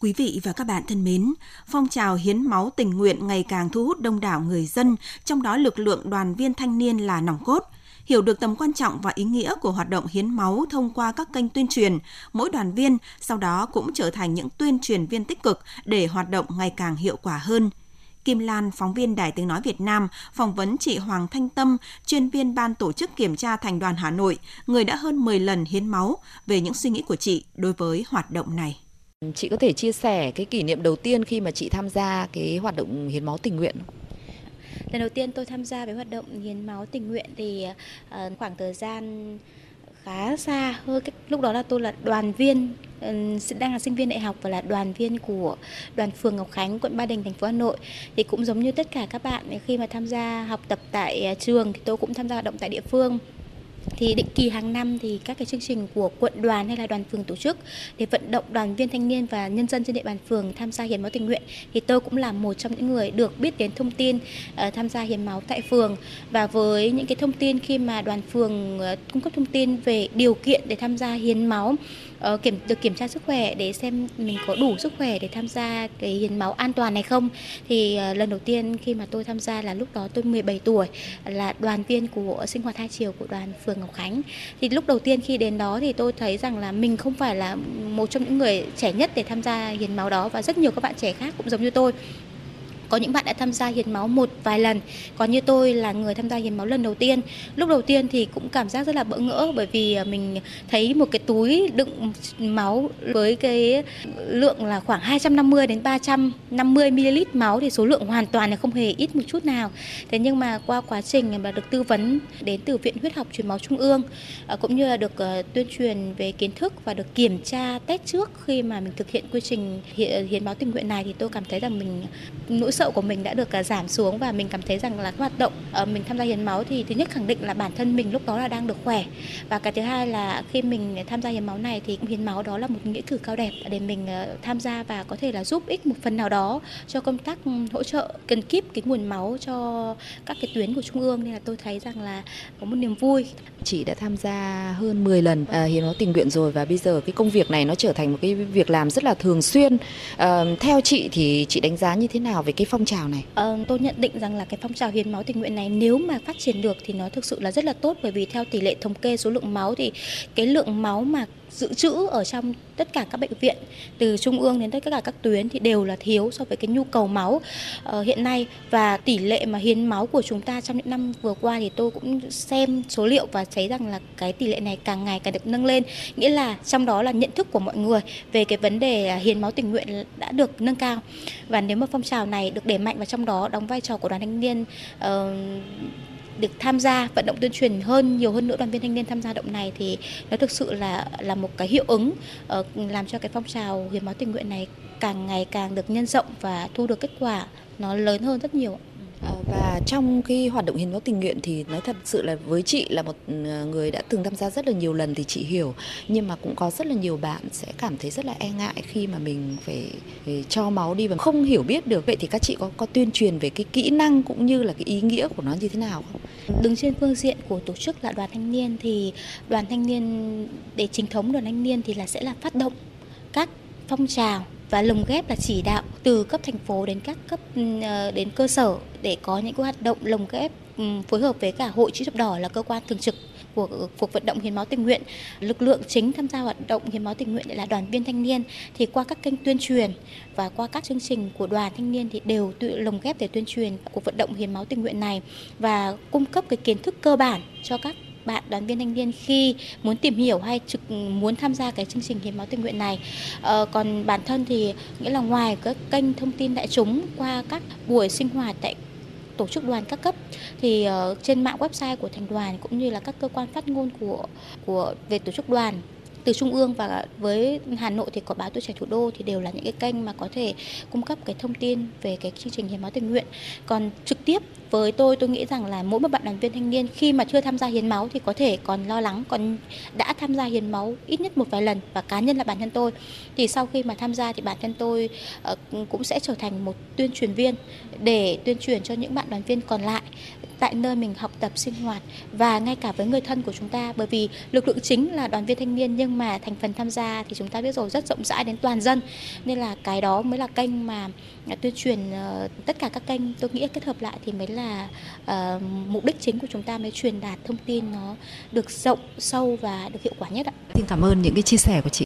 Quý vị và các bạn thân mến, phong trào hiến máu tình nguyện ngày càng thu hút đông đảo người dân, trong đó lực lượng đoàn viên thanh niên là nòng cốt. Hiểu được tầm quan trọng và ý nghĩa của hoạt động hiến máu thông qua các kênh tuyên truyền, mỗi đoàn viên sau đó cũng trở thành những tuyên truyền viên tích cực để hoạt động ngày càng hiệu quả hơn. Kim Lan, phóng viên Đài Tiếng Nói Việt Nam, phỏng vấn chị Hoàng Thanh Tâm, chuyên viên ban tổ chức kiểm tra thành đoàn Hà Nội, người đã hơn 10 lần hiến máu, về những suy nghĩ của chị đối với hoạt động này. Chị có thể chia sẻ cái kỷ niệm đầu tiên khi mà chị tham gia cái hoạt động hiến máu tình nguyện không? Lần đầu tiên tôi tham gia với hoạt động hiến máu tình nguyện thì ờ, khoảng thời gian khá xa hơn cái lúc đó là tôi là đoàn viên ừ, đang là sinh viên đại học và là đoàn viên của đoàn phường Ngọc Khánh, quận Ba Đình, thành phố Hà Nội thì cũng giống như tất cả các bạn, khi mà tham gia học tập tại ờ, trường thì tôi cũng tham gia hoạt động tại địa phương thì định kỳ hàng năm thì các cái chương trình của quận đoàn hay là đoàn phường tổ chức để vận động đoàn viên thanh niên và nhân dân trên địa bàn phường tham gia hiến máu tình nguyện thì tôi cũng là một trong những người được biết đến thông tin uh, tham gia hiến máu tại phường. Và với những cái thông tin khi mà đoàn phường uh, cung cấp thông tin về điều kiện để tham gia hiến máu uh, kiểm được kiểm tra sức khỏe để xem mình có đủ sức khỏe để tham gia cái hiến máu an toàn này không? Thì uh, lần đầu tiên khi mà tôi tham gia là lúc đó tôi 17 tuổi là đoàn viên của sinh hoạt hai chiều của đoàn phường Ngọc Khánh. Thì lúc đầu tiên khi đến đó thì tôi thấy rằng là mình không phải là một trong những người trẻ nhất để tham gia hiến máu đó và rất nhiều các bạn trẻ khác cũng giống như tôi có những bạn đã tham gia hiến máu một vài lần. Còn như tôi là người tham gia hiến máu lần đầu tiên. Lúc đầu tiên thì cũng cảm giác rất là bỡ ngỡ bởi vì à, mình thấy một cái túi đựng máu với cái lượng là khoảng 250 đến 350 ml máu thì số lượng hoàn toàn là không hề ít một chút nào. Thế nhưng mà qua quá trình mà được tư vấn đến từ viện huyết học truyền máu trung ương à, cũng như là được à, tuyên truyền về kiến thức và được kiểm tra test trước khi mà mình thực hiện quy trình hiến máu tình nguyện này thì tôi cảm thấy rằng mình nỗi sợ của mình đã được à, giảm xuống và mình cảm thấy rằng là hoạt động ờ, mình tham gia hiến máu thì thứ nhất khẳng định là bản thân mình lúc đó là đang được khỏe và cái thứ hai là khi mình tham gia hiến máu này thì hiến máu đó là một nghĩa cử cao đẹp để mình ờ, tham gia và có thể là giúp ích một phần nào đó cho công tác ừ, hỗ trợ cần kíp cái nguồn máu cho các cái tuyến của trung ương nên là tôi thấy rằng là có một niềm vui. Chị đã tham gia hơn 10 lần à, hiến máu tình nguyện rồi và bây giờ cái công việc này nó trở thành một cái việc làm rất là thường xuyên. À, theo chị thì chị đánh giá như thế nào về cái phong trào này? Ờ, tôi nhận định rằng là cái phong trào hiến máu tình nguyện này nếu mà phát triển được thì nó thực sự là rất là tốt bởi vì theo tỷ lệ thống kê số lượng máu thì cái lượng máu mà dự trữ ở trong tất cả các bệnh viện từ trung ương đến tất cả các tuyến thì đều là thiếu so với cái nhu cầu máu ờ, hiện nay. Và tỷ lệ mà hiến máu của chúng ta trong những năm vừa qua thì tôi cũng xem số liệu và thấy rằng là cái tỷ lệ này càng ngày càng được nâng lên. Nghĩa là trong đó là nhận thức của mọi người về cái vấn đề à, hiến máu tình nguyện đã được nâng cao. Và nếu mà phong trào này được đẩy mạnh vào trong đó đóng vai trò của đoàn thanh niên uh, được tham gia vận động tuyên truyền hơn nhiều hơn nữa đoàn viên thanh niên tham gia động này thì nó thực sự là là một cái hiệu ứng uh, làm cho cái phong trào hiến máu tình nguyện này càng ngày càng được nhân rộng và thu được kết quả nó lớn hơn rất nhiều. Ờ, và trong cái hoạt động hiến máu tình nguyện thì nói thật sự là với chị là một ừ, người đã từng tham gia rất là nhiều lần thì chị hiểu nhưng mà cũng có rất là nhiều bạn sẽ cảm thấy rất là e ngại khi mà mình phải, phải cho máu đi và không hiểu biết được vậy thì các chị có có tuyên truyền về cái kỹ năng cũng như là cái ý nghĩa của nó như thế nào không? Đứng trên phương diện của tổ chức là đoàn thanh niên thì đoàn thanh niên để chính thống đoàn thanh niên thì là sẽ là phát động các phong trào và lồng ghép là chỉ đạo từ cấp thành phố đến các cấp ừ, ờ, đến cơ sở để có những hoạt động lồng ghép ừ, phối hợp với cả hội chữ thập đỏ là cơ quan thường trực của cuộc vận động hiến máu tình nguyện. Lực lượng chính tham gia hoạt động hiến máu tình nguyện là đoàn viên thanh niên. Thì qua các kênh tuyên truyền và qua các chương trình của đoàn thanh niên thì đều tự lồng ghép để tuyên truyền cuộc vận động hiến máu tình nguyện này và cung cấp cái kiến thức cơ bản cho các bạn đoàn viên thanh niên khi muốn tìm hiểu hay trực muốn tham gia cái chương trình hiến máu tình nguyện này. Ờ, còn bản thân thì nghĩa là ngoài các kênh thông tin đại chúng qua các buổi sinh hoạt tại tổ chức đoàn các cấp thì uh, trên mạng website của thành đoàn cũng như là các cơ quan phát ngôn của của về tổ chức đoàn từ trung ương và với Hà Nội thì có báo tuổi trẻ thủ đô thì đều là những cái kênh mà có thể cung cấp cái thông tin về cái chương trình hiến máu tình nguyện. Còn trực tiếp với tôi tôi nghĩ rằng là mỗi một bạn đoàn viên thanh niên khi mà chưa tham gia hiến máu thì có thể còn lo lắng, còn đã tham gia hiến máu ít nhất một vài lần và cá nhân là bản thân tôi thì sau khi mà tham gia thì bản thân tôi ờ, cũng sẽ trở thành một tuyên truyền viên để tuyên truyền cho những bạn đoàn viên còn lại tại nơi mình học tập sinh hoạt và ngay cả với người thân của chúng ta bởi vì lực lượng chính là đoàn viên thanh niên nhưng mà thành phần tham gia thì chúng ta biết rồi rất rộng rãi đến toàn dân nên là cái đó mới là kênh mà à, tuyên truyền ờ, tất cả các kênh tôi nghĩ kết hợp lại thì mới là uh, mục đích chính của chúng ta mới truyền đạt thông tin nó được rộng sâu và được hiệu quả nhất ạ. Xin cảm ơn những cái chia sẻ của chị